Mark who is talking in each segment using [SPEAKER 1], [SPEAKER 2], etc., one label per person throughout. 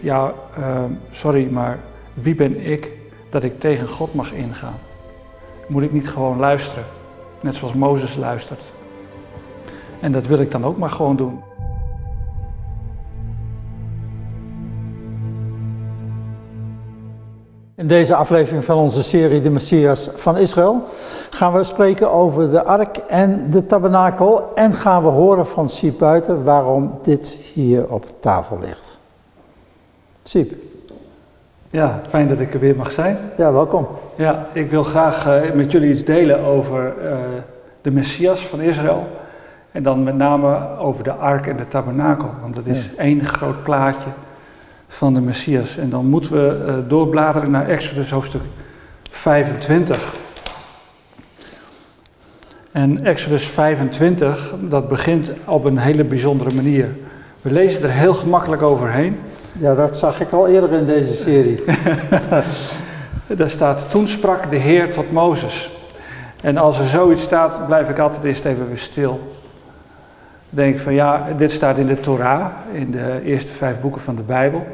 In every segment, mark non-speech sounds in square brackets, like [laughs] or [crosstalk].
[SPEAKER 1] ja, ehm, sorry, maar wie ben ik dat ik tegen God mag ingaan? Moet ik niet gewoon luisteren, net zoals Mozes luistert? En dat wil ik dan ook maar gewoon doen.
[SPEAKER 2] In deze aflevering van onze serie De Messias van Israël gaan we spreken over de ark en de tabernakel en gaan we horen van Siep Buiten waarom dit hier op tafel ligt. Siep.
[SPEAKER 1] Ja, fijn dat ik er weer mag zijn.
[SPEAKER 2] Ja, welkom.
[SPEAKER 1] Ja, ik wil graag uh, met jullie iets delen over uh, de Messias van Israël. En dan met name over de ark en de tabernakel, want dat is ja. één groot plaatje van de Messias. En dan moeten we uh, doorbladeren naar Exodus hoofdstuk 25. En Exodus 25, dat begint op een hele bijzondere manier. We lezen er heel gemakkelijk overheen.
[SPEAKER 2] Ja, dat zag ik al eerder in deze serie. [laughs]
[SPEAKER 1] Daar staat, toen sprak de Heer tot Mozes. En als er zoiets staat, blijf ik altijd eerst even weer stil. Dan denk ik van ja, dit staat in de Torah, in de eerste vijf boeken van de Bijbel.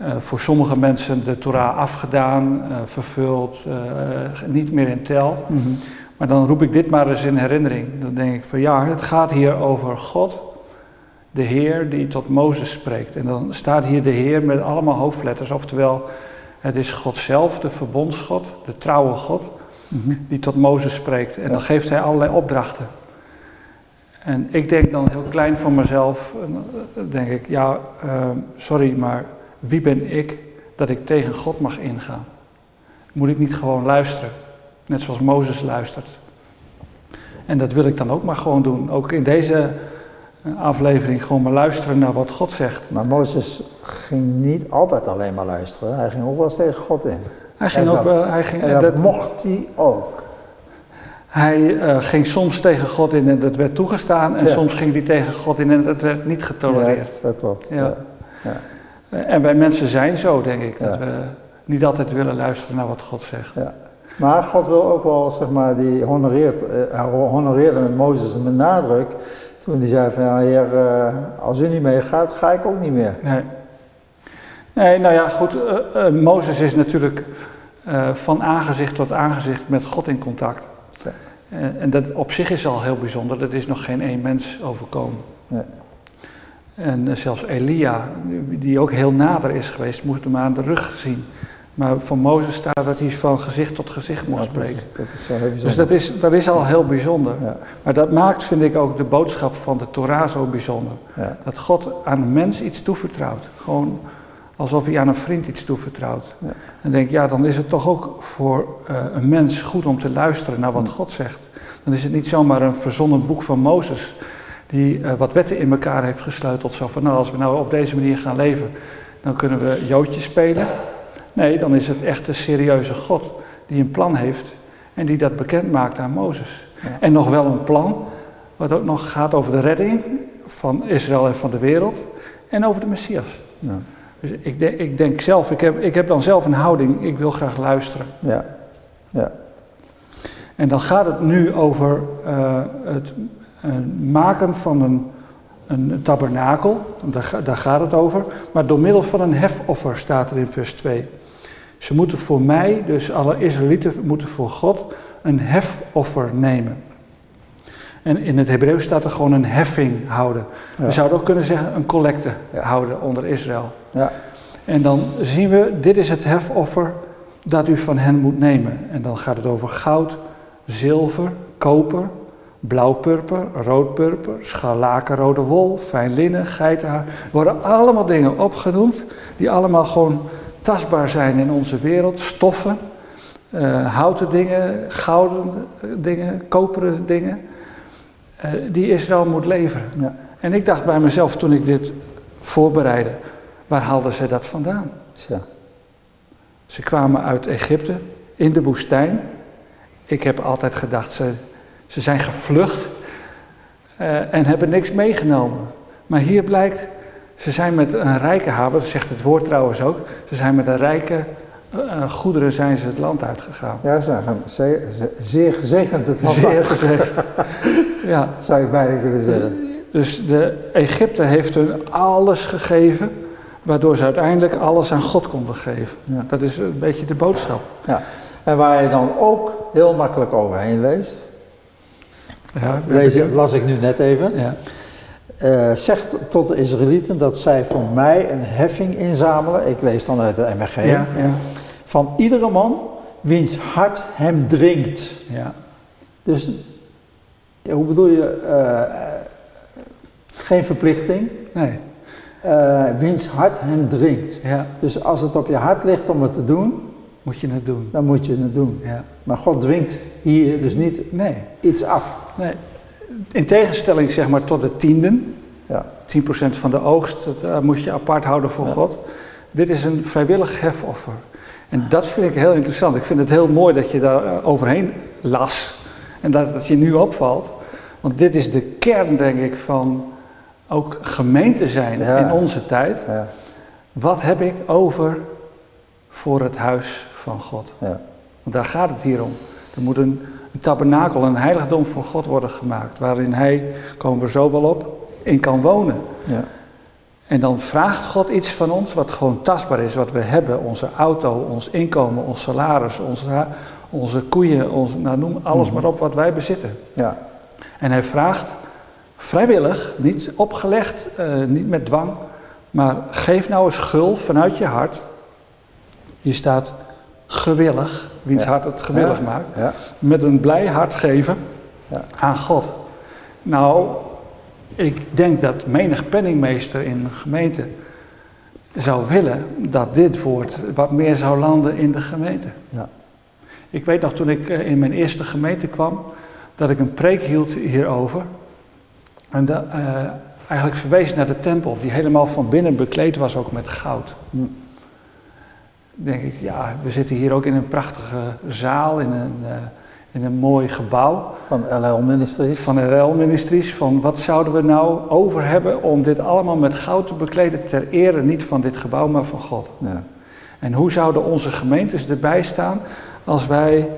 [SPEAKER 1] Uh, voor sommige mensen de Torah afgedaan, uh, vervuld, uh, niet meer in tel. Mm -hmm. Maar dan roep ik dit maar eens in herinnering. Dan denk ik van ja, het gaat hier over God, de Heer die tot Mozes spreekt. En dan staat hier de Heer met allemaal hoofdletters, oftewel het is God zelf, de verbondsgod, de trouwe God, mm -hmm. die tot Mozes spreekt. En dan geeft hij allerlei opdrachten. En ik denk dan heel klein van mezelf, denk ik, ja, uh, sorry, maar wie ben ik dat ik tegen God mag ingaan? Moet ik niet gewoon luisteren, net zoals Mozes luistert? En dat wil ik dan ook maar gewoon doen. Ook in deze aflevering gewoon maar luisteren naar wat God zegt.
[SPEAKER 2] Maar Mozes ging niet altijd alleen maar luisteren, hij ging ook wel eens tegen God in.
[SPEAKER 1] Hij ging
[SPEAKER 2] en
[SPEAKER 1] ook
[SPEAKER 2] dat,
[SPEAKER 1] wel, hij ging,
[SPEAKER 2] en dat, dat mocht hij ook.
[SPEAKER 1] Hij uh, ging soms tegen God in en dat werd toegestaan. En ja. soms ging hij tegen God in en dat werd niet getolereerd.
[SPEAKER 2] Ja, dat klopt.
[SPEAKER 1] Ja. ja. En wij mensen zijn zo, denk ik. Dat we niet altijd willen luisteren naar wat God zegt.
[SPEAKER 2] Maar God wil ook wel, zeg maar, die honoreert, uh, honoreerde met Mozes met nadruk. Toen hij zei van, ja heer, uh, als u niet meegaat, ga ik ook niet meer.
[SPEAKER 1] Nee. Nee, nou ja, goed. Mozes is natuurlijk van aangezicht tot aangezicht met God in contact. En, en dat op zich is al heel bijzonder. Dat is nog geen één mens overkomen.
[SPEAKER 2] Nee.
[SPEAKER 1] En zelfs Elia, die ook heel nader is geweest, moest hem aan de rug zien. Maar van Mozes staat dat hij van gezicht tot gezicht mocht
[SPEAKER 2] ja,
[SPEAKER 1] spreken.
[SPEAKER 2] Dat is, dat is heel bijzonder.
[SPEAKER 1] Dus dat is, dat is al heel bijzonder.
[SPEAKER 2] Ja.
[SPEAKER 1] Maar dat maakt, vind ik, ook de boodschap van de Torah zo bijzonder.
[SPEAKER 2] Ja.
[SPEAKER 1] Dat God aan een mens iets toevertrouwt. Gewoon alsof hij aan een vriend iets toevertrouwt. En denk ja, dan is het toch ook voor uh, een mens goed om te luisteren naar wat God zegt. Dan is het niet zomaar een verzonnen boek van Mozes die uh, wat wetten in elkaar heeft gesleuteld. Zo van, nou, als we nou op deze manier gaan leven, dan kunnen we joodjes spelen. Nee, dan is het echt een serieuze God die een plan heeft en die dat bekend maakt aan Mozes.
[SPEAKER 2] Ja.
[SPEAKER 1] En nog wel een plan, wat ook nog gaat over de redding van Israël en van de wereld en over de Messias.
[SPEAKER 2] Ja.
[SPEAKER 1] Dus ik denk, ik denk zelf, ik heb, ik heb dan zelf een houding, ik wil graag luisteren.
[SPEAKER 2] Ja, ja.
[SPEAKER 1] En dan gaat het nu over uh, het uh, maken van een, een tabernakel, daar, daar, gaat het over. Maar door middel van een hefoffer staat er in vers 2. Ze moeten voor mij, dus alle Israëlieten moeten voor God een hefoffer nemen. En in het Hebreeuws staat er gewoon een heffing houden. Ja. We zouden ook kunnen zeggen een collecte ja. houden onder Israël.
[SPEAKER 2] Ja.
[SPEAKER 1] En dan zien we, dit is het hefoffer dat u van hen moet nemen. En dan gaat het over goud, zilver, koper, blauwpurper, roodpurper, scharlakenrode wol, fijn linnen, geitenhaar. Er worden allemaal dingen opgenoemd die allemaal gewoon tastbaar zijn in onze wereld. Stoffen, uh, houten dingen, gouden dingen, koperen dingen. Uh, die Israël moet leveren.
[SPEAKER 2] Ja.
[SPEAKER 1] En ik dacht bij mezelf toen ik dit voorbereidde, waar haalden ze dat vandaan?
[SPEAKER 2] Ja.
[SPEAKER 1] Ze kwamen uit Egypte, in de woestijn. Ik heb altijd gedacht, ze, ze zijn gevlucht uh, en hebben niks meegenomen. Maar hier blijkt, ze zijn met een rijke haven, dat zegt het woord trouwens ook, ze zijn met een rijke uh, goederen zijn ze het land uitgegaan.
[SPEAKER 2] Ja, ze zijn zeer gezegend het land
[SPEAKER 1] Zeer gezegend. [laughs] ja.
[SPEAKER 2] Zou je bijna kunnen zeggen.
[SPEAKER 1] Dus de Egypte heeft hun alles gegeven waardoor ze uiteindelijk alles aan God konden geven.
[SPEAKER 2] Ja.
[SPEAKER 1] Dat is een beetje de boodschap.
[SPEAKER 2] Ja. En waar je dan ook heel makkelijk overheen leest,
[SPEAKER 1] Ja, ik
[SPEAKER 2] lees, las ik nu net even,
[SPEAKER 1] ja.
[SPEAKER 2] Eh, zegt tot de Israëlieten dat zij voor mij een heffing inzamelen, ik lees dan uit de MRG,
[SPEAKER 1] Ja, ja,
[SPEAKER 2] van iedere man wiens hart hem dringt.
[SPEAKER 1] ja.
[SPEAKER 2] Dus hoe bedoel je, eh, geen verplichting,
[SPEAKER 1] Nee,
[SPEAKER 2] eh, wiens hart hem dringt.
[SPEAKER 1] ja,
[SPEAKER 2] Dus als het op je hart ligt om het te doen,
[SPEAKER 1] moet je het doen.
[SPEAKER 2] dan moet je het doen.
[SPEAKER 1] Ja.
[SPEAKER 2] Maar God dwingt hier dus niet
[SPEAKER 1] Nee,
[SPEAKER 2] iets af.
[SPEAKER 1] nee. In tegenstelling zeg maar tot de tienden,
[SPEAKER 2] Ja.
[SPEAKER 1] 10% van de oogst, dat eh, moet je apart houden voor
[SPEAKER 2] Ja.
[SPEAKER 1] God. Dit is een vrijwillig hefoffer. En dat vind ik heel interessant. Ik vind het heel mooi dat je daar eh, overheen las en dat het je nu opvalt. Want dit is de kern, denk ik, van ook gemeente zijn
[SPEAKER 2] Ja.
[SPEAKER 1] in onze tijd.
[SPEAKER 2] Ja,
[SPEAKER 1] Wat heb ik over voor het huis van God?
[SPEAKER 2] ja,
[SPEAKER 1] Want daar gaat het hier om. Er moet een, een tabernakel, een heiligdom voor God worden gemaakt. Waarin Hij, komen we zo wel op, in kan wonen.
[SPEAKER 2] ja,
[SPEAKER 1] En dan vraagt God iets van ons wat gewoon tastbaar is, wat we hebben. Onze auto, ons inkomen, ons salaris, onze, onze koeien, ons, nou, noem alles maar op wat wij bezitten.
[SPEAKER 2] ja,
[SPEAKER 1] En hij vraagt vrijwillig, niet opgelegd, eh, niet met dwang, maar geef nou eens gul vanuit je hart. Hier staat gewillig, wiens hart het gewillig maakt. Met een blij hart geven
[SPEAKER 2] Ja.
[SPEAKER 1] aan God. Nou, ik denk dat menig penningmeester in een gemeente zou willen dat dit woord wat meer zou landen in de gemeente.
[SPEAKER 2] ja,
[SPEAKER 1] Ik weet nog toen ik eh, in mijn eerste gemeente kwam, dat ik een preek hield hierover. En eh, eigenlijk verwees naar de tempel, die helemaal van binnen bekleed was ook met goud.
[SPEAKER 2] Hm.
[SPEAKER 1] Denk ik, ja, we zitten hier ook in een prachtige zaal, in een, eh, in een mooi gebouw
[SPEAKER 2] van LL Ministries.
[SPEAKER 1] van RL Ministries. Van wat zouden we nou over hebben om dit allemaal met goud te bekleden ter ere niet van dit gebouw, maar van God.
[SPEAKER 2] Ja,
[SPEAKER 1] En hoe zouden onze gemeentes erbij staan als wij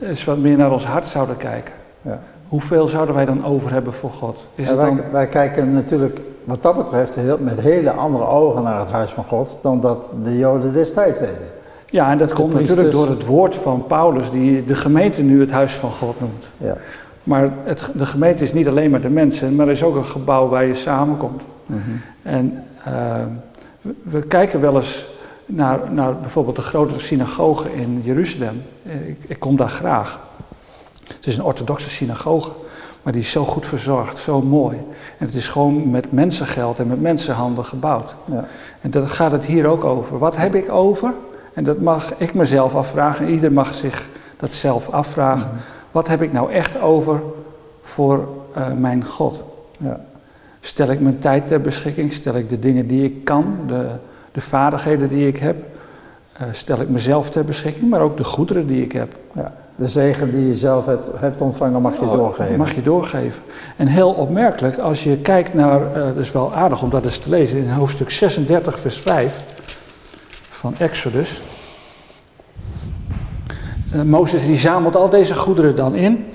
[SPEAKER 1] eens wat meer naar ons hart zouden kijken?
[SPEAKER 2] ja.
[SPEAKER 1] Hoeveel zouden wij dan over hebben voor God? Is het
[SPEAKER 2] wij,
[SPEAKER 1] dan...
[SPEAKER 2] wij kijken natuurlijk wat dat betreft heel, met hele andere ogen naar het huis van God dan dat de Joden destijds deden.
[SPEAKER 1] Ja, en dat komt
[SPEAKER 2] priesters-
[SPEAKER 1] natuurlijk door het woord van Paulus, die de gemeente nu het huis van God noemt.
[SPEAKER 2] Ja.
[SPEAKER 1] Maar het, de gemeente is niet alleen maar de mensen, maar er is ook een gebouw waar je samenkomt.
[SPEAKER 2] Mhm.
[SPEAKER 1] En eh, we, we kijken wel eens naar, naar bijvoorbeeld de grote synagoge in Jeruzalem. Ik, ik kom daar graag. Het is een orthodoxe synagoge, maar die is zo goed verzorgd, zo mooi. En het is gewoon met mensengeld en met mensenhanden gebouwd.
[SPEAKER 2] Ja.
[SPEAKER 1] En daar gaat het hier ook over. Wat heb ik over? En dat mag ik mezelf afvragen. Ieder mag zich dat zelf afvragen.
[SPEAKER 2] Mhm.
[SPEAKER 1] Wat heb ik nou echt over voor eh, mijn God?
[SPEAKER 2] Ja.
[SPEAKER 1] Stel ik mijn tijd ter beschikking? Stel ik de dingen die ik kan, de, de vaardigheden die ik heb? Eh, stel ik mezelf ter beschikking, maar ook de goederen die ik heb?
[SPEAKER 2] Ja. De zegen die je zelf hebt, hebt ontvangen mag je
[SPEAKER 1] Oh,
[SPEAKER 2] doorgeven.
[SPEAKER 1] Mag je doorgeven. En heel opmerkelijk, als je kijkt naar, eh dat is wel aardig om dat eens te lezen, in hoofdstuk 36, vers 5 van Exodus. Eh, Mozes die zamelt al deze goederen dan in.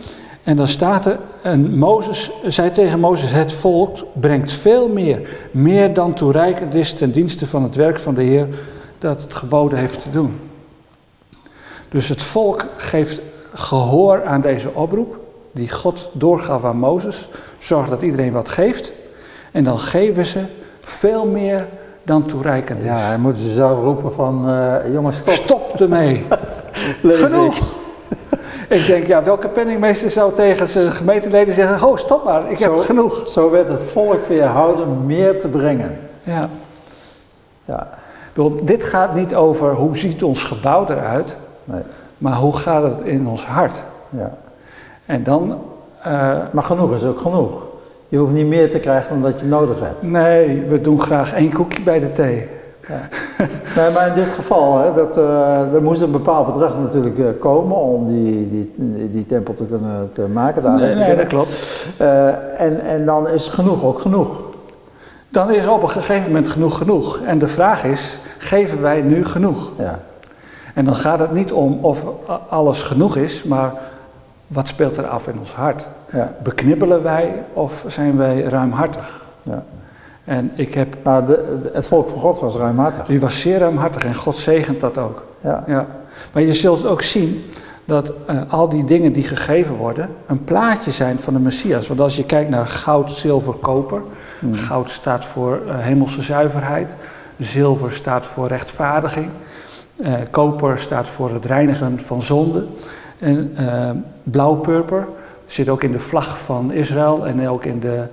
[SPEAKER 1] En dan staat er, en Mozes zei tegen Mozes, het volk brengt veel meer, meer dan toereikend is ten dienste van het werk van de Heer dat het geboden heeft te doen. Dus het volk geeft gehoor aan deze oproep, die God doorgaf aan Mozes. Zorg dat iedereen wat geeft. En dan geven ze veel meer dan toereikend is.
[SPEAKER 2] Ja, dan moeten ze zelf roepen van, eh, jongens stop,
[SPEAKER 1] Stop ermee. [laughs] Genoeg.
[SPEAKER 2] ik.
[SPEAKER 1] Ik denk, ja, welke penningmeester zou tegen zijn gemeenteleden zeggen: Oh, stop maar, ik heb
[SPEAKER 2] Zo-
[SPEAKER 1] genoeg.
[SPEAKER 2] Zo werd het volk weerhouden meer te brengen.
[SPEAKER 1] Ja.
[SPEAKER 2] Ja,
[SPEAKER 1] bedoel, dit gaat niet over hoe ziet ons gebouw eruit,
[SPEAKER 2] nee,
[SPEAKER 1] maar hoe gaat het in ons hart.
[SPEAKER 2] ja.
[SPEAKER 1] En dan, eh,
[SPEAKER 2] Maar genoeg is ook genoeg. Je hoeft niet meer te krijgen dan dat je nodig hebt.
[SPEAKER 1] nee, we doen graag één koekje bij de thee.
[SPEAKER 2] Nee, maar in dit geval, hè, dat, eh, er moest een bepaald bedrag natuurlijk eh, komen om die, die, die tempel te kunnen te maken. Daar
[SPEAKER 1] Nee,
[SPEAKER 2] te
[SPEAKER 1] nee, dat klopt.
[SPEAKER 2] En, en dan is genoeg ook genoeg.
[SPEAKER 1] Dan is op een gegeven moment genoeg genoeg. En de vraag is, geven wij nu genoeg?
[SPEAKER 2] Ja,
[SPEAKER 1] En dan gaat het niet om of alles genoeg is, maar wat speelt er af in ons hart?
[SPEAKER 2] ja,
[SPEAKER 1] Beknibbelen wij of zijn wij ruimhartig?
[SPEAKER 2] ja.
[SPEAKER 1] En ik heb,
[SPEAKER 2] Nou, de, de- het volk van God was ruimhartig.
[SPEAKER 1] die was zeer ruimhartig en God zegent dat ook.
[SPEAKER 2] Ja,
[SPEAKER 1] Ja. Maar je zult ook zien dat eh, al die dingen die gegeven worden een plaatje zijn van de Messias. Want als je kijkt naar goud, zilver, koper.
[SPEAKER 2] Hmm.
[SPEAKER 1] Goud staat voor eh, hemelse zuiverheid. Zilver staat voor rechtvaardiging. Eh, koper staat voor het reinigen van zonde. En eh blauw-purper zit ook in de vlag van Israël en ook in de,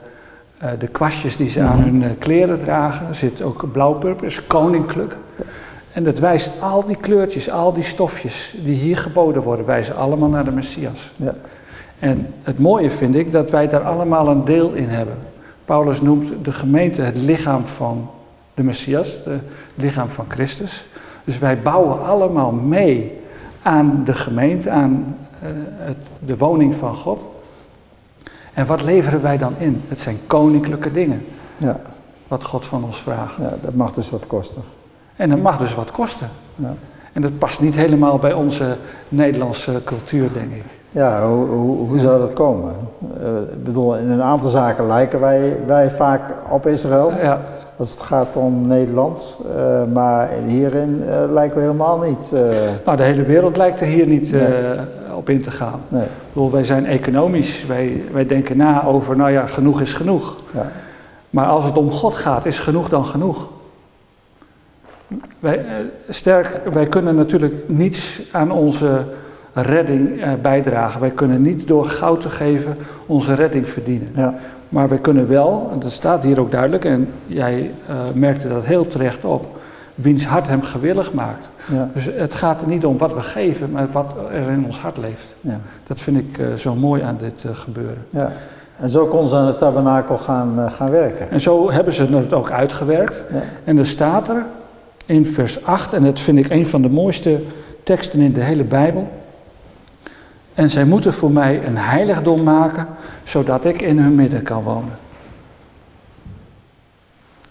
[SPEAKER 1] eh, de kwastjes die ze aan hun eh, kleren dragen. Zit ook blauw-purper, is koninklijk. En dat wijst al die kleurtjes, al die stofjes die hier geboden worden, wijzen allemaal naar de Messias.
[SPEAKER 2] ja,
[SPEAKER 1] En het mooie vind ik dat wij daar allemaal een deel in hebben. Paulus noemt de gemeente het lichaam van de Messias, het lichaam van Christus. Dus wij bouwen allemaal mee aan de gemeente, aan eh, het, de woning van God. En wat leveren wij dan in? Het zijn koninklijke dingen,
[SPEAKER 2] ja,
[SPEAKER 1] wat God van ons vraagt.
[SPEAKER 2] ja, dat mag dus wat kosten.
[SPEAKER 1] En dat mag dus wat kosten.
[SPEAKER 2] Ja.
[SPEAKER 1] En dat past niet helemaal bij onze Nederlandse cultuur, denk ik.
[SPEAKER 2] Ja, hoe, hoe, hoe zou dat komen? Eh, ik bedoel, in een aantal zaken lijken wij, wij vaak op Israël,
[SPEAKER 1] Ja,
[SPEAKER 2] als het gaat om Nederland. Eh, maar hierin eh, lijken we helemaal niet. eh,
[SPEAKER 1] nou, de hele wereld lijkt er hier niet
[SPEAKER 2] Nee.
[SPEAKER 1] op in te gaan.
[SPEAKER 2] nee,
[SPEAKER 1] Ik bedoel, wij zijn economisch, wij, wij denken na over, nou ja, genoeg is genoeg.
[SPEAKER 2] ja,
[SPEAKER 1] Maar als het om God gaat, is genoeg dan genoeg. Wij, sterk, wij kunnen natuurlijk niets aan onze redding eh, bijdragen. Wij kunnen niet door goud te geven onze redding verdienen.
[SPEAKER 2] ja,
[SPEAKER 1] Maar wij kunnen wel, en dat staat hier ook duidelijk, en jij eh, merkte dat heel terecht op, wiens hart hem gewillig maakt.
[SPEAKER 2] ja,
[SPEAKER 1] Dus het gaat er niet om wat we geven, maar wat er in ons hart leeft.
[SPEAKER 2] ja,
[SPEAKER 1] Dat vind ik eh, zo mooi aan dit gebeuren.
[SPEAKER 2] ja. En zo kon ze aan het tabernakel gaan, gaan werken.
[SPEAKER 1] En zo hebben ze het ook uitgewerkt.
[SPEAKER 2] Ja,
[SPEAKER 1] En er staat er in vers 8, en dat vind ik een van de mooiste teksten in de hele Bijbel. En zij moeten voor mij een heiligdom maken, zodat ik in hun midden kan wonen.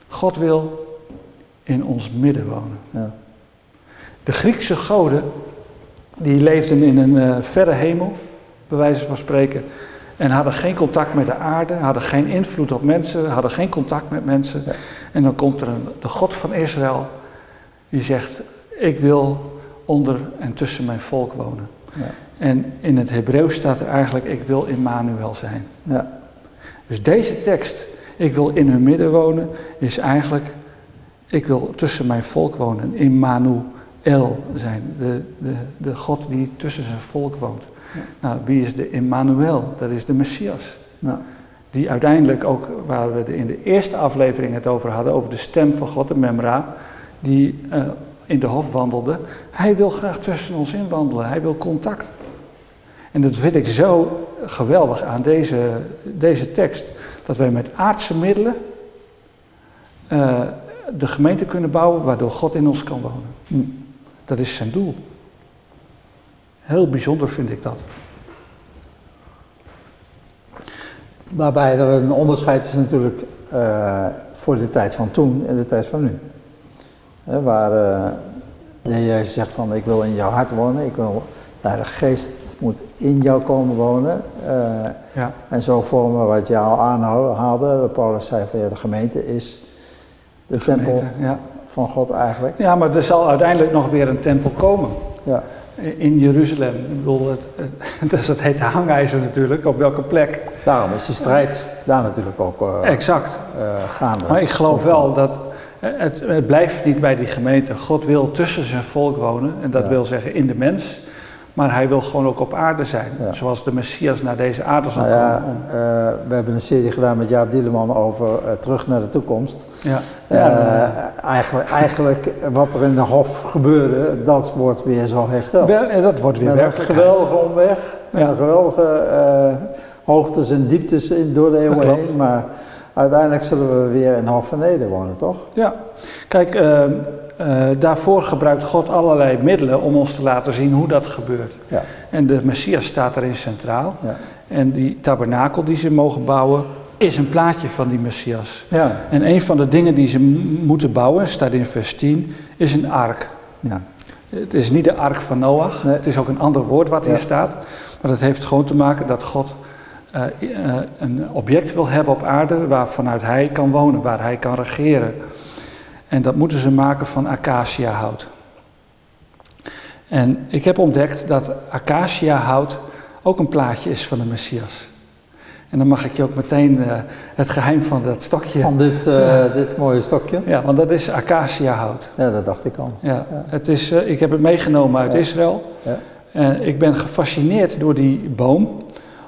[SPEAKER 1] God wil in ons midden wonen.
[SPEAKER 2] ja,
[SPEAKER 1] De Griekse goden, die leefden in een eh, verre hemel, bij wijze van spreken, en hadden geen contact met de aarde, hadden geen invloed op mensen, hadden geen contact met mensen.
[SPEAKER 2] Ja.
[SPEAKER 1] En dan komt er een, de God van Israël, die zegt, ik wil onder en tussen mijn volk wonen.
[SPEAKER 2] Ja.
[SPEAKER 1] En in het Hebreeuws staat er eigenlijk, ik wil Immanuel zijn.
[SPEAKER 2] ja,
[SPEAKER 1] Dus deze tekst, ik wil in hun midden wonen, is eigenlijk, ik wil tussen mijn volk wonen. Immanuel zijn, de, de, de God die tussen zijn volk woont.
[SPEAKER 2] Ja.
[SPEAKER 1] Nou, wie is de Immanuel? Dat is de Messias.
[SPEAKER 2] ja,
[SPEAKER 1] Die uiteindelijk ook, waar we in de eerste aflevering het over hadden, over de stem van God, de Memra, die eh, in de hof wandelde. Hij wil graag tussen ons in wandelen, hij wil contact. En dat vind ik zo geweldig aan deze, deze tekst, dat wij met aardse middelen eh, de gemeente kunnen bouwen waardoor God in ons kan wonen.
[SPEAKER 2] Hm.
[SPEAKER 1] Dat is zijn doel. Heel bijzonder vind ik dat.
[SPEAKER 2] Waarbij er een onderscheid is natuurlijk eh, voor de tijd van toen en de tijd van nu. Hè, waar eh, de Jezus zegt van ik wil in jouw hart wonen, ik wil, de Heilige Geest moet in jou komen wonen. eh,
[SPEAKER 1] Ja.
[SPEAKER 2] en zo vormen wat je al aanhaalde, Paulus zei van ja, de gemeente is de, tempel
[SPEAKER 1] Gemeente, ja.
[SPEAKER 2] van God eigenlijk.
[SPEAKER 1] ja, maar er zal uiteindelijk nog weer een tempel komen.
[SPEAKER 2] Ja,
[SPEAKER 1] in Jeruzalem. Ik bedoel, het, het, [laughs] dat is het hete hangijzer natuurlijk, op welke plek.
[SPEAKER 2] daarom is de strijd daar natuurlijk ook eh,
[SPEAKER 1] Exact.
[SPEAKER 2] eh, gaande.
[SPEAKER 1] Maar ik geloof wel dat het, het blijft niet bij die gemeente. God wil tussen zijn volk wonen, en dat
[SPEAKER 2] Ja.
[SPEAKER 1] wil zeggen in de mens. Maar hij wil gewoon ook op aarde zijn,
[SPEAKER 2] Ja.
[SPEAKER 1] zoals de Messias naar deze aarde zal
[SPEAKER 2] Nou ja,
[SPEAKER 1] komen. om-
[SPEAKER 2] eh, we hebben een serie gedaan met Jaap Dieleman over eh, terug naar de toekomst.
[SPEAKER 1] Ja.
[SPEAKER 2] Eh, eigenlijk, eigenlijk wat er in de hof gebeurde, dat wordt weer zo hersteld.
[SPEAKER 1] Wel, en dat wordt weer
[SPEAKER 2] Met een geweldige omweg, en
[SPEAKER 1] Ja.
[SPEAKER 2] een geweldige hoogtes en dieptes in, door de eeuwen heen. Maar uiteindelijk zullen we weer in Hof van Eden wonen, toch?
[SPEAKER 1] Ja, kijk, eh, eh, daarvoor gebruikt God allerlei middelen om ons te laten zien hoe dat gebeurt.
[SPEAKER 2] Ja.
[SPEAKER 1] En de Messias staat erin centraal.
[SPEAKER 2] Ja.
[SPEAKER 1] En die tabernakel die ze mogen bouwen, is een plaatje van die Messias.
[SPEAKER 2] Ja.
[SPEAKER 1] En een van de dingen die ze moeten bouwen, staat in vers 10, is een ark.
[SPEAKER 2] ja.
[SPEAKER 1] Het is niet de ark van Noach,
[SPEAKER 2] Nee.
[SPEAKER 1] het is ook een ander woord wat hier staat. Maar dat heeft gewoon te maken dat God een object wil hebben op aarde waar vanuit hij kan wonen, waar hij kan regeren. En dat moeten ze maken van acaciahout. En ik heb ontdekt dat acaciahout ook een plaatje is van de Messias. En dan mag ik je ook meteen uh, het geheim van dat stokje.
[SPEAKER 2] Van dit, uh, ja. dit mooie stokje?
[SPEAKER 1] Ja, want dat is acaciahout.
[SPEAKER 2] Ja, dat dacht ik al.
[SPEAKER 1] Ja, ja. Het is, uh, ik heb het meegenomen uit Israël. Ja. En ik ben gefascineerd door die boom,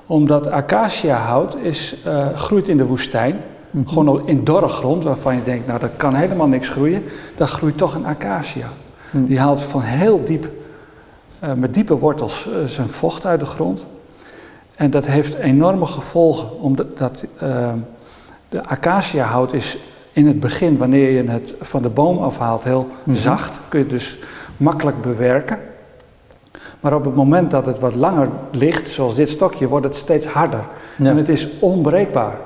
[SPEAKER 1] omdat acaciahout is, groeit in de woestijn. Mm -hmm. Gewoon in dorre grond, waarvan je denkt, nou, dat kan helemaal niks groeien. Dan groeit toch een acacia. Mm. Die haalt van heel diep, met diepe wortels, zijn vocht uit de grond. En dat heeft enorme gevolgen, omdat dat, de acaciahout is in het begin, wanneer je het van de boom afhaalt, heel mm -hmm. zacht. Kun je dus makkelijk bewerken. Maar op het moment dat het wat langer ligt, zoals dit stokje, wordt het steeds harder. Ja. En het is onbreekbaar.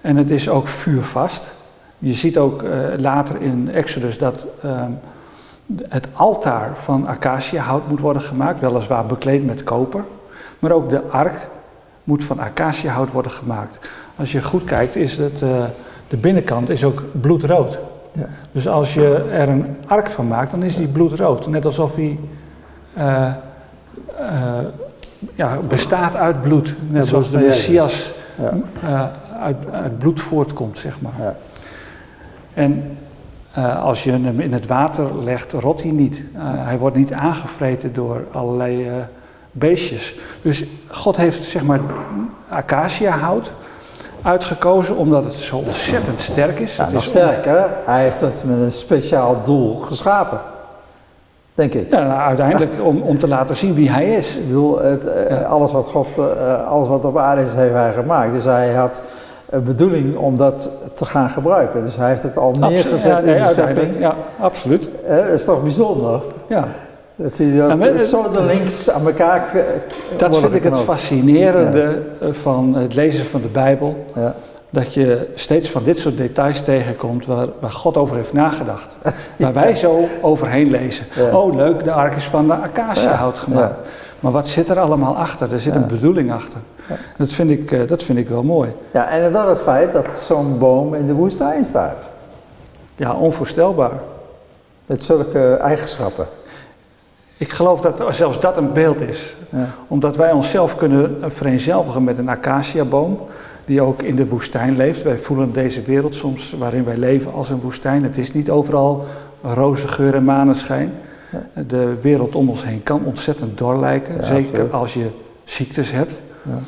[SPEAKER 1] En het is ook vuurvast. Je ziet ook uh, later in Exodus dat uh, het altaar van acaciahout moet worden gemaakt, weliswaar bekleed met koper. Maar ook de ark moet van acaciahout worden gemaakt. Als je goed kijkt, is het, uh, de binnenkant is ook bloedrood. Ja. Dus als je er een ark van maakt, dan is die bloedrood. Net alsof hij uh, uh, ja, bestaat uit bloed. Net
[SPEAKER 2] Ja,
[SPEAKER 1] zoals de Messias
[SPEAKER 2] Ja.
[SPEAKER 1] uit, uit bloed voortkomt, zeg maar. En als je hem in het water legt, rot hij niet. hij wordt niet aangevreten door allerlei beestjes. Dus God heeft zeg maar acaciahout uitgekozen omdat het zo ontzettend sterk is.
[SPEAKER 2] Ja,
[SPEAKER 1] is
[SPEAKER 2] sterker, hij heeft het met een speciaal doel geschapen. Denk ik.
[SPEAKER 1] Ja, nou, uiteindelijk [laughs] om, om te laten zien wie hij is.
[SPEAKER 2] Ik bedoel, het, eh, alles, wat God, eh, alles wat op aarde is, heeft hij gemaakt. Dus hij had een bedoeling om dat te gaan gebruiken. Dus hij heeft het al neergezet
[SPEAKER 1] ja, nee,
[SPEAKER 2] in de schepping.
[SPEAKER 1] Ja, absoluut.
[SPEAKER 2] Eh, dat is toch bijzonder?
[SPEAKER 1] Ja.
[SPEAKER 2] Dat hij dat zo de links aan elkaar
[SPEAKER 1] Dat vind ik het fascinerende van het lezen van de Bijbel.
[SPEAKER 2] Ja.
[SPEAKER 1] Dat je steeds van dit soort details tegenkomt waar, waar God over heeft nagedacht. [laughs] Waar wij zo overheen lezen.
[SPEAKER 2] Ja.
[SPEAKER 1] Oh leuk, de ark is van de acaciahout
[SPEAKER 2] Ja,
[SPEAKER 1] gemaakt. Maar wat zit er allemaal achter? Er zit
[SPEAKER 2] Ja.
[SPEAKER 1] een bedoeling achter. Dat, vind ik, eh, dat vind ik wel mooi.
[SPEAKER 2] ja, en dan het feit dat zo'n boom in de woestijn staat.
[SPEAKER 1] Ja, onvoorstelbaar.
[SPEAKER 2] Met zulke eigenschappen.
[SPEAKER 1] Ik geloof dat zelfs dat een beeld is.
[SPEAKER 2] Ja.
[SPEAKER 1] Omdat wij onszelf kunnen vereenzelvigen met een acaciaboom. Die ook in de woestijn leeft. Wij voelen deze wereld soms waarin wij leven als een woestijn. Het is niet overal roze geur en maneschijn. De wereld om ons heen kan ontzettend dor lijken.
[SPEAKER 2] Ja,
[SPEAKER 1] zeker
[SPEAKER 2] absoluut.
[SPEAKER 1] als je ziektes hebt.
[SPEAKER 2] Ja.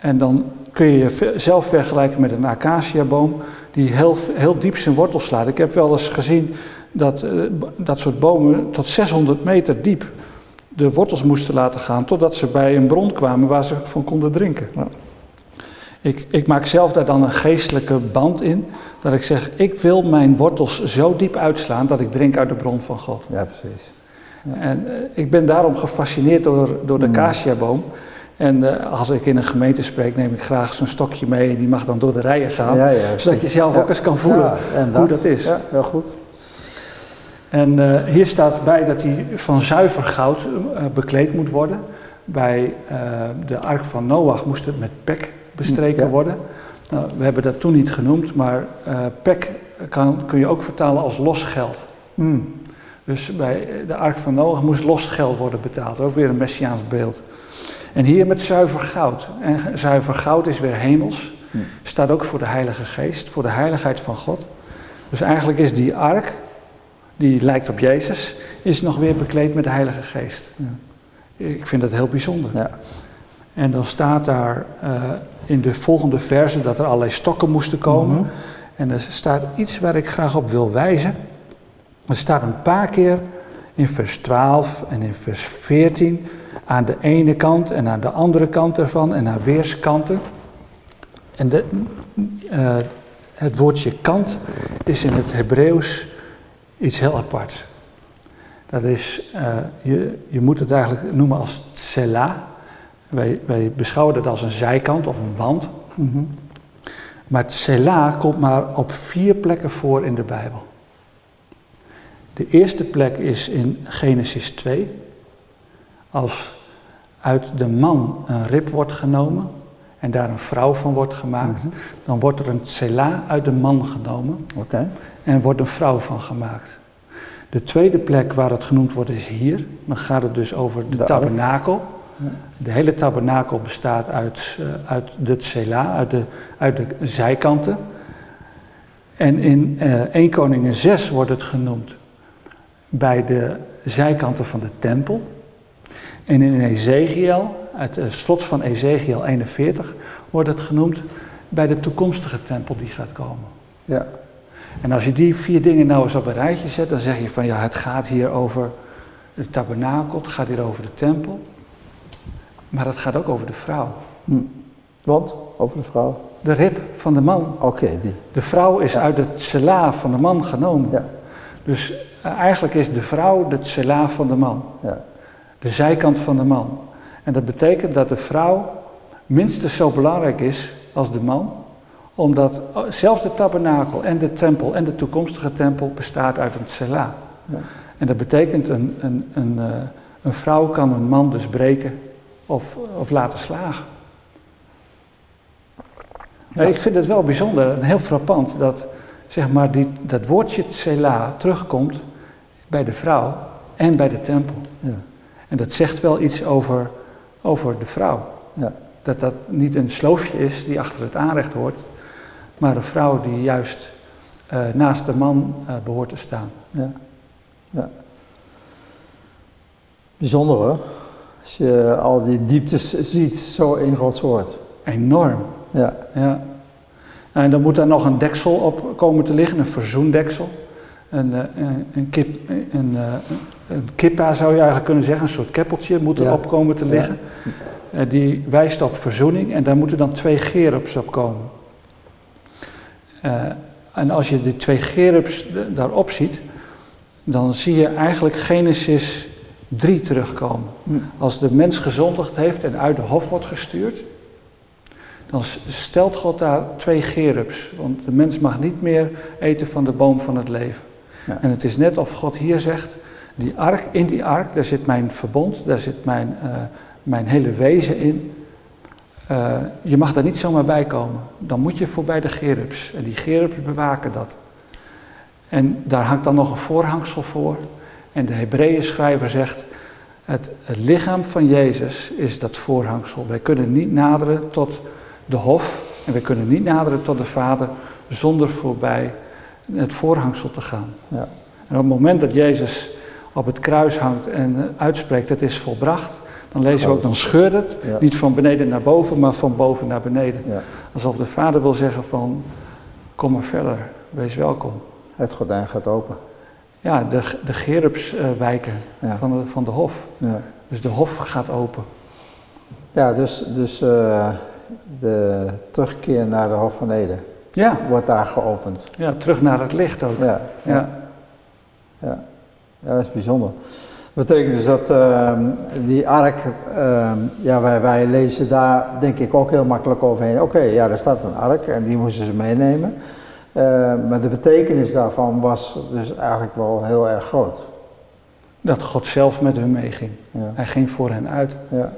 [SPEAKER 1] En dan kun je jezelf vergelijken met een acaciaboom die heel, heel diep zijn wortels slaat. Ik heb wel eens gezien dat eh, dat soort bomen tot 600 meter diep de wortels moesten laten gaan totdat ze bij een bron kwamen waar ze van konden drinken. Ik, ik maak zelf daar dan een geestelijke band in, dat ik zeg, ik wil mijn wortels zo diep uitslaan dat ik drink uit de bron van God.
[SPEAKER 2] ja, precies.
[SPEAKER 1] En eh, ik ben daarom gefascineerd door, door de
[SPEAKER 2] Mm.
[SPEAKER 1] acaciaboom. En eh, als ik in een gemeente spreek, neem ik graag zo'n stokje mee en die mag dan door de rijen gaan.
[SPEAKER 2] Ja, ja,
[SPEAKER 1] zodat je zelf ook eens kan voelen hoe dat is.
[SPEAKER 2] Ja, heel goed.
[SPEAKER 1] En eh, hier staat bij dat hij van zuiver goud bekleed moet worden. Bij de ark van Noach moest het met pek bestreken
[SPEAKER 2] Ja.
[SPEAKER 1] worden. Nou, we hebben dat toen niet genoemd, maar eh, pek kan, kun je ook vertalen als los geld.
[SPEAKER 2] Hmm.
[SPEAKER 1] Dus bij de ark van Noach moest los geld worden betaald. Ook weer een messiaans beeld. En hier met zuiver goud. En zuiver goud is weer hemels.
[SPEAKER 2] Hm.
[SPEAKER 1] Staat ook voor de Heilige Geest, voor de heiligheid van God. Dus eigenlijk is die ark, die lijkt op Jezus, is nog weer bekleed met de Heilige Geest.
[SPEAKER 2] Ja.
[SPEAKER 1] Ik vind dat heel bijzonder.
[SPEAKER 2] Ja.
[SPEAKER 1] En dan staat daar eh, in de volgende verse dat er allerlei stokken moesten komen.
[SPEAKER 2] Mhm.
[SPEAKER 1] En er staat iets waar ik graag op wil wijzen. Er staat een paar keer in vers 12 en in vers 14 aan de ene kant en aan de andere kant ervan en aan weerskanten. En de, eh, het woordje kant is in het Hebreeuws iets heel aparts. Dat is, eh, je, je moet het eigenlijk noemen als tsela. Wij, wij beschouwen het als een zijkant of een wand.
[SPEAKER 2] Mhm.
[SPEAKER 1] Maar tsela komt maar op vier plekken voor in de Bijbel. De eerste plek is in Genesis 2. Als uit de man een rib wordt genomen en daar een vrouw van wordt gemaakt, dan wordt er een tsela uit de man genomen en wordt een vrouw van gemaakt. De tweede plek waar het genoemd wordt is hier. Dan gaat het dus over de, tabernakel. De hele tabernakel bestaat uit, eh, uit de tsela, uit de, uit de zijkanten. En in eh 1 Koningen 6 wordt het genoemd bij de zijkanten van de tempel. En in Ezekiel, het eh, slot van Ezekiel 41, wordt het genoemd bij de toekomstige tempel die gaat komen.
[SPEAKER 2] Ja.
[SPEAKER 1] En als je die vier dingen nou eens op een rijtje zet, dan zeg je van ja, het gaat hier over de tabernakel, het gaat hier over de tempel, maar het gaat ook over de vrouw.
[SPEAKER 2] Hm. Want? Over de vrouw?
[SPEAKER 1] De rib van de man.
[SPEAKER 2] Oké, die.
[SPEAKER 1] De vrouw is uit het tsela van de man genomen.
[SPEAKER 2] Ja.
[SPEAKER 1] Dus eh, eigenlijk is de vrouw de tsela van de man,
[SPEAKER 2] Ja.
[SPEAKER 1] de zijkant van de man. En dat betekent dat de vrouw minstens zo belangrijk is als de man, omdat eh, zelfs de tabernakel en de tempel en de toekomstige tempel bestaat uit een tsela.
[SPEAKER 2] Ja.
[SPEAKER 1] En dat betekent een, een, een, eh, een vrouw kan een man dus breken of, of laten slagen. Nou, ik vind het wel bijzonder en heel frappant dat zeg maar, die, dat woordje tsela terugkomt bij de vrouw en bij de tempel.
[SPEAKER 2] Ja.
[SPEAKER 1] En dat zegt wel iets over, over de vrouw.
[SPEAKER 2] Ja.
[SPEAKER 1] Dat dat niet een sloofje is die achter het aanrecht hoort, maar een vrouw die juist eh, naast de man eh, behoort te staan.
[SPEAKER 2] Ja. ja. Bijzonder hoor. Als je al die dieptes ziet zo in Gods woord.
[SPEAKER 1] Enorm.
[SPEAKER 2] Ja.
[SPEAKER 1] Ja. En dan moet daar nog een deksel op komen te liggen, een verzoendeksel. Een, eh, een, een, kip, een, eh, een kippa zou je eigenlijk kunnen zeggen, een soort keppeltje moet
[SPEAKER 2] Ja.
[SPEAKER 1] erop komen te liggen. Eh, die wijst op verzoening en daar moeten dan twee gerubs op komen. En als je die twee gerubs daarop ziet, dan zie je eigenlijk Genesis 3 terugkomen.
[SPEAKER 2] Hm.
[SPEAKER 1] Als de mens gezondigd heeft en uit de hof wordt gestuurd, dan stelt God daar twee gerubs. Want de mens mag niet meer eten van de boom van het leven.
[SPEAKER 2] Ja.
[SPEAKER 1] En het is net of God hier zegt, die ark, in die ark, daar zit mijn verbond, daar zit mijn, eh, mijn hele wezen in. Eh, je mag daar niet zomaar bij komen. Dan moet je voorbij de gerubs. En die gerubs bewaken dat. En daar hangt dan nog een voorhangsel voor. En de Hebreeën schrijver zegt, het, het lichaam van Jezus is dat voorhangsel. Wij kunnen niet naderen tot de hof en wij kunnen niet naderen tot de Vader zonder voorbij het voorhangsel te gaan.
[SPEAKER 2] Ja.
[SPEAKER 1] En op het moment dat Jezus op het kruis hangt en eh, uitspreekt het is volbracht, dan lezen we ook, dan scheurt het,
[SPEAKER 2] Ja.
[SPEAKER 1] niet van beneden naar boven, maar van boven naar beneden.
[SPEAKER 2] Ja.
[SPEAKER 1] Alsof de Vader wil zeggen van, kom maar verder, wees welkom.
[SPEAKER 2] Het gordijn gaat open.
[SPEAKER 1] Ja, de, de gerubs eh, wijken
[SPEAKER 2] Ja.
[SPEAKER 1] van, de, van de hof.
[SPEAKER 2] Ja.
[SPEAKER 1] Dus de hof gaat open.
[SPEAKER 2] Ja, dus, dus eh, de terugkeer naar de Hof van Eden
[SPEAKER 1] Ja,
[SPEAKER 2] wordt daar geopend.
[SPEAKER 1] ja terug naar het licht ook.
[SPEAKER 2] Ja, ja.
[SPEAKER 1] Ja.
[SPEAKER 2] ja. ja dat is bijzonder. Dat betekent dus dat ehm, die ark, ehm, ja, wij, wij lezen daar denk ik ook heel makkelijk overheen. Oké, ja, daar staat een ark en die moesten ze meenemen. Eh, maar de betekenis daarvan was dus eigenlijk wel heel erg groot.
[SPEAKER 1] Dat God zelf met hun meeging.
[SPEAKER 2] Ja,
[SPEAKER 1] Hij ging voor hen uit.
[SPEAKER 2] ja,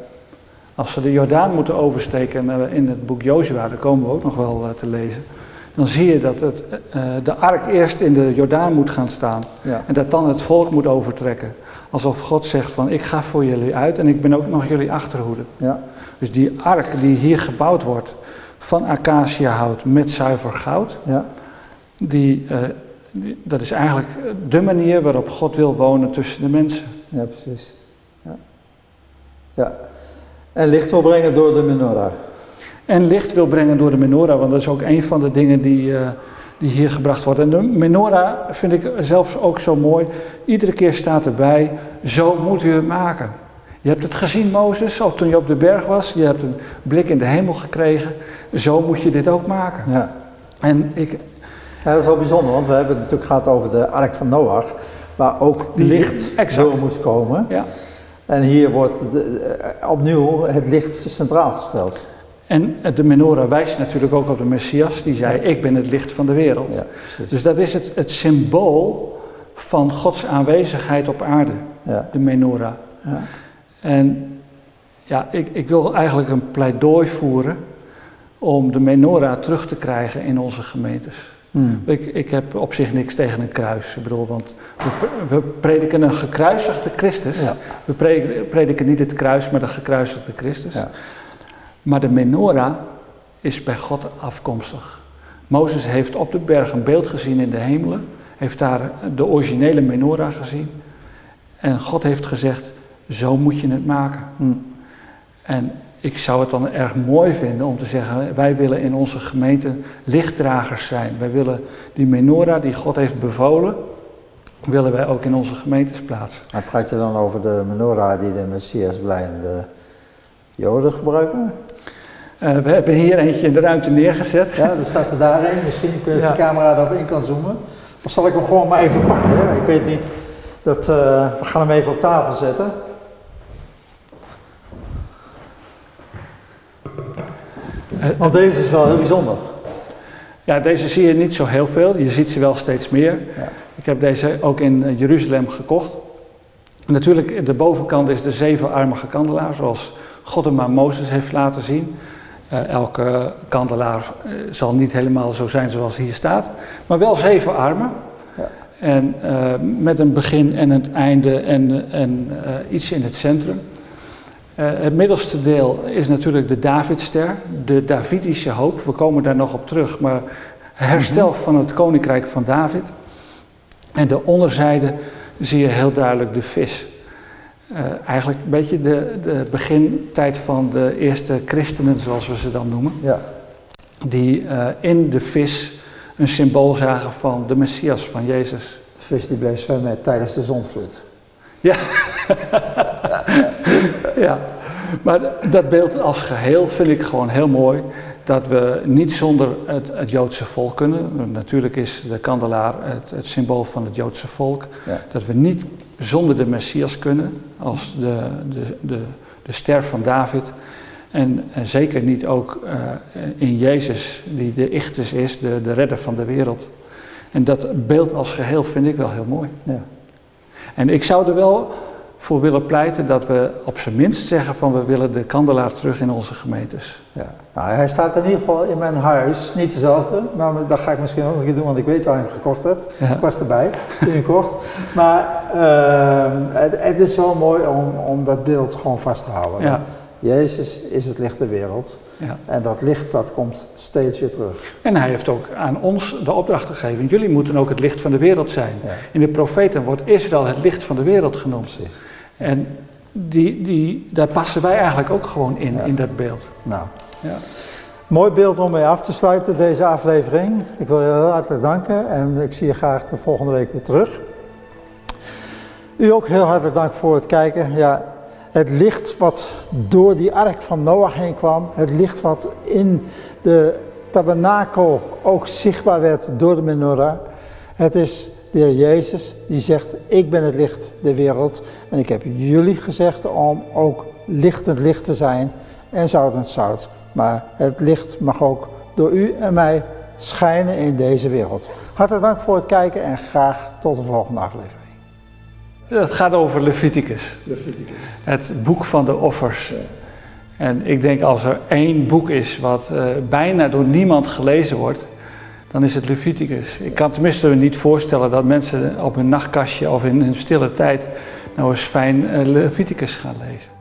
[SPEAKER 1] Als ze de Jordaan moeten oversteken, en in het boek Jozua, daar komen we ook nog wel eh, te lezen, dan zie je dat het, eh, de ark eerst in de Jordaan moet gaan staan
[SPEAKER 2] ja,
[SPEAKER 1] en dat dan het volk moet overtrekken. Alsof God zegt van ik ga voor jullie uit en ik ben ook nog jullie achterhoede.
[SPEAKER 2] ja,
[SPEAKER 1] Dus die ark die hier gebouwd wordt van acaciahout met zuiver goud,
[SPEAKER 2] ja,
[SPEAKER 1] die, eh, die- dat is eigenlijk de manier waarop God wil wonen tussen de mensen.
[SPEAKER 2] ja, precies. Ja. ja. En licht wil brengen door de menorah.
[SPEAKER 1] En licht wil brengen door de menorah, want dat is ook een van de dingen die, eh, die hier gebracht worden. En de menorah vind ik zelfs ook zo mooi. Iedere keer staat erbij, zo moet u het maken. Je hebt het gezien, Mozes, ook toen je op de berg was. Je hebt een blik in de hemel gekregen. Zo moet je dit ook maken.
[SPEAKER 2] Ja.
[SPEAKER 1] En ik,
[SPEAKER 2] Ja, dat is wel bijzonder, want we hebben het natuurlijk gehad over de ark van Noach, waar ook
[SPEAKER 1] Die-
[SPEAKER 2] licht
[SPEAKER 1] exact.
[SPEAKER 2] door moet komen.
[SPEAKER 1] ja.
[SPEAKER 2] En hier wordt de- eh, opnieuw het licht centraal gesteld.
[SPEAKER 1] En de menorah wijst natuurlijk ook op de Messias, die zei, ik ben het licht van de wereld.
[SPEAKER 2] Ja.
[SPEAKER 1] Dus dat is het, het symbool van Gods aanwezigheid op aarde,
[SPEAKER 2] Ja,
[SPEAKER 1] de menorah.
[SPEAKER 2] ja,
[SPEAKER 1] En ja, ik, ik wil eigenlijk een pleidooi voeren om de menorah terug te krijgen in onze gemeentes.
[SPEAKER 2] Hmm.
[SPEAKER 1] Ik, ik heb op zich niks tegen een kruis. Ik bedoel, want we, we prediken een gekruisigde Christus.
[SPEAKER 2] Ja.
[SPEAKER 1] We prediken, prediken niet het kruis, maar de gekruisigde Christus.
[SPEAKER 2] Ja.
[SPEAKER 1] Maar de menorah is bij God afkomstig. Mozes heeft op de berg een beeld gezien in de hemelen, heeft daar de originele menorah gezien. En God heeft gezegd, zo moet je het maken.
[SPEAKER 2] Hmm.
[SPEAKER 1] En ik zou het dan erg mooi vinden om te zeggen, wij willen in onze gemeente lichtdragers zijn. Wij willen die menorah die God heeft bevolen, willen wij ook in onze gemeentes plaatsen.
[SPEAKER 2] Maar praat je dan over de menorah die de Messias blijvende Joden gebruiken?
[SPEAKER 1] Eh, we hebben hier eentje in de ruimte neergezet.
[SPEAKER 2] Ja, er staat er daarin. Misschien kun je
[SPEAKER 1] Ja.
[SPEAKER 2] de camera daarop in kan zoomen. Of zal ik hem gewoon maar even pakken? Hè? Ik weet niet. Dat, eh, we gaan hem even op tafel zetten. Want deze is wel heel bijzonder.
[SPEAKER 1] Ja, deze zie je niet zo heel veel. Je ziet ze wel steeds meer.
[SPEAKER 2] Ja.
[SPEAKER 1] Ik heb deze ook in eh, Jeruzalem gekocht. Natuurlijk, de bovenkant is de zevenarmige kandelaar, zoals God hem aan Mozes heeft laten zien. Eh, elke kandelaar eh, zal niet helemaal zo zijn zoals hier staat, maar wel zeven armen.
[SPEAKER 2] Ja.
[SPEAKER 1] En eh, met een begin en het einde en, en eh, iets in het centrum. Eh, het middelste deel is natuurlijk de Davidster, de Davidische hoop. We komen daar nog op terug, maar herstel van het koninkrijk van David. En de onderzijde zie je heel duidelijk de vis. Eh, eigenlijk een beetje de, de begintijd van de eerste christenen, zoals we ze dan noemen.
[SPEAKER 2] Ja.
[SPEAKER 1] Die eh, in de vis een symbool zagen van de Messias, van Jezus.
[SPEAKER 2] De vis die bleef zwemmen tijdens de zonvloed.
[SPEAKER 1] Ja, maar dat beeld als geheel vind ik gewoon heel mooi. Dat we niet zonder het, het Joodse volk kunnen. Natuurlijk is de kandelaar het, het symbool van het Joodse volk.
[SPEAKER 2] Ja.
[SPEAKER 1] Dat we niet zonder de Messias kunnen, als de, de, de, de ster van David. En, en zeker niet ook eh, in Jezus, die de Ichtus is, de, de redder van de wereld. En dat beeld als geheel vind ik wel heel mooi.
[SPEAKER 2] Ja.
[SPEAKER 1] En ik zou er wel voor willen pleiten dat we op zijn minst zeggen van we willen de kandelaar terug in onze gemeentes.
[SPEAKER 2] Ja. Nou, hij staat in ieder geval in mijn huis. Niet dezelfde, maar dat ga ik misschien ook nog een keer doen, want ik weet waar je hem gekocht hebt.
[SPEAKER 1] Ja.
[SPEAKER 2] Ik was erbij toen kocht. Maar ehm, het, het is wel mooi om, om dat beeld gewoon vast te houden.
[SPEAKER 1] Ja,
[SPEAKER 2] Jezus is het licht der wereld.
[SPEAKER 1] Ja.
[SPEAKER 2] En dat licht dat komt steeds weer terug.
[SPEAKER 1] En hij heeft ook aan ons de opdracht gegeven. Jullie moeten ook het licht van de wereld zijn.
[SPEAKER 2] Ja,
[SPEAKER 1] In de profeten wordt Israël het licht van de wereld genoemd.
[SPEAKER 2] precies.
[SPEAKER 1] En die, die, daar passen wij eigenlijk ook gewoon in,
[SPEAKER 2] Ja.
[SPEAKER 1] in dat beeld.
[SPEAKER 2] Nou,
[SPEAKER 1] Ja.
[SPEAKER 2] mooi beeld om mee af te sluiten deze aflevering. Ik wil je heel hartelijk danken en ik zie je graag de volgende week weer terug. U ook heel hartelijk dank voor het kijken. Ja, het licht wat door die ark van Noach heen kwam, het licht wat in de tabernakel ook zichtbaar werd door de menorah. Het is de Heer Jezus die zegt, ik ben het licht der wereld en ik heb jullie gezegd om ook lichtend licht te zijn en zoutend zout. Maar het licht mag ook door u en mij schijnen in deze wereld. Hartelijk dank voor het kijken en graag tot de volgende aflevering.
[SPEAKER 1] Het gaat over Leviticus. Het boek van de offers. En ik denk als er één boek is wat eh, bijna door niemand gelezen wordt, dan is het Leviticus. Ik kan tenminste niet voorstellen dat mensen op hun nachtkastje of in hun stille tijd nou eens fijn eh, Leviticus gaan lezen.